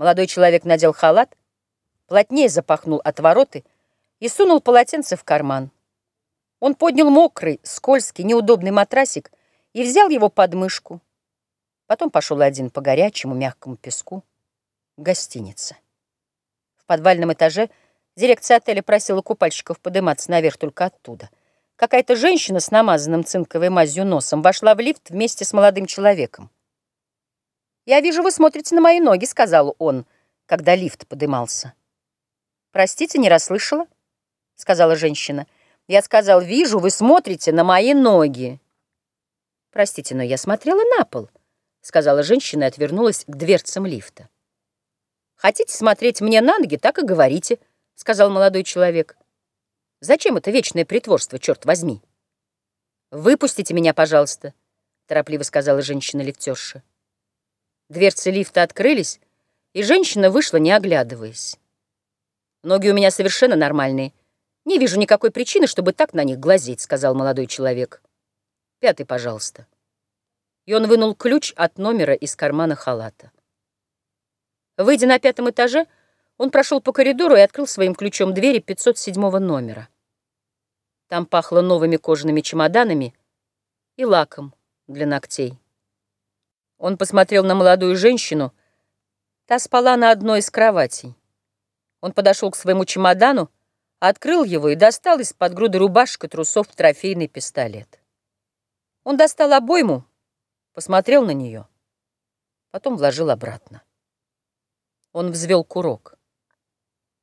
Молодой человек надел халат, плотнее запахнул отвороты и сунул полотенце в карман. Он поднял мокрый, скользкий, неудобный матрасик и взял его под мышку. Потом пошел один по горячему, мягкому песку к гостинице. В подвальном этаже дирекция отеля просила купальщиков подниматься наверх только оттуда. Какая-то женщина с намазанным цинковой мазью носом вошла в лифт вместе с молодым человеком. «Я вижу, вы смотрите на мои ноги», — сказал он, когда лифт подымался. «Простите, не расслышала?» — сказала женщина. «Я сказал, вижу, вы смотрите на мои ноги». «Простите, но я смотрела на пол», — сказала женщина и отвернулась к дверцам лифта. «Хотите смотреть мне на ноги, так и говорите», — сказал молодой человек. «Зачем это вечное притворство, черт возьми?» «Выпустите меня, пожалуйста», — торопливо сказала женщина-лифтерша. Дверцы лифта открылись, и женщина вышла, не оглядываясь. «Ноги у меня совершенно нормальные. Не вижу никакой причины, чтобы так на них глазеть», — сказал молодой человек. «Пятый, пожалуйста». И он вынул ключ от номера из кармана халата. Выйдя на пятом этаже, он прошел по коридору и открыл своим ключом двери 507 номера. Там пахло новыми кожаными чемоданами и лаком для ногтей. Он посмотрел на молодую женщину. Та спала на одной из кроватей. Он подошел к своему чемодану, открыл его и достал из-под груды рубашек и трусов трофейный пистолет. Он достал обойму, посмотрел на нее, потом вложил обратно. Он взвел курок.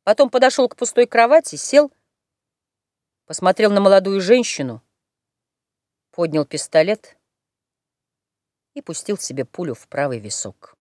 Потом подошел к пустой кровати, сел, посмотрел на молодую женщину, поднял пистолет — и пустил себе пулю в правый висок.